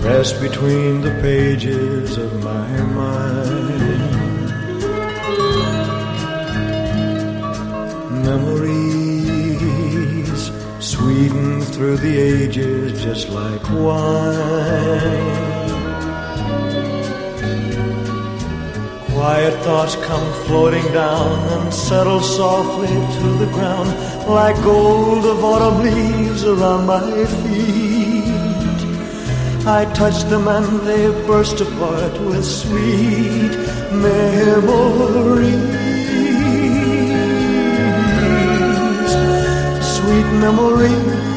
pressed between the pages of my mind. Memories sweeten through the ages just like wine. Quiet thoughts come floating down and settle softly to the ground like gold of autumn leaves around my feet. I touch them and they burst apart with sweet memories. Sweet memories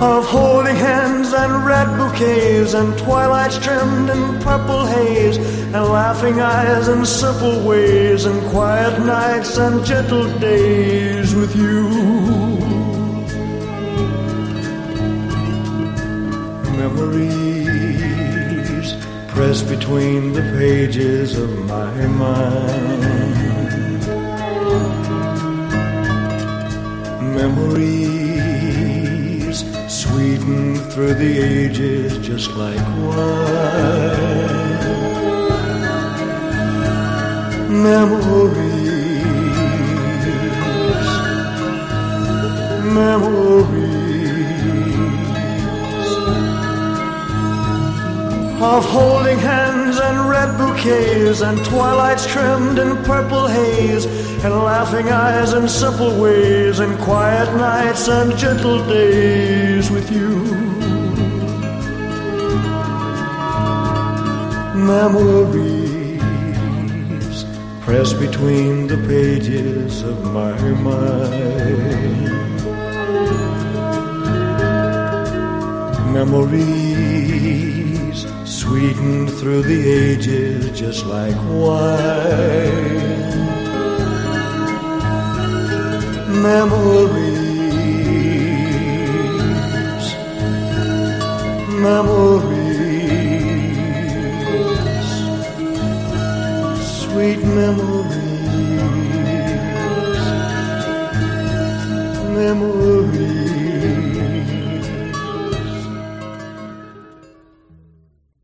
of holding hands and red bouquets and twilights trimmed in purple haze and laughing eyes and simple ways and quiet nights and gentle days with you. Memories pressed between the pages of my mind. Memories sweetened through the ages just like wine. Memories, of holding hands and red bouquets and twilights trimmed in purple haze and laughing eyes and simple ways and quiet nights and gentle days with you. Memories pressed between the pages of my mind. Memories sweetened through the ages just like wine. Memories, memories, sweet memories, memories.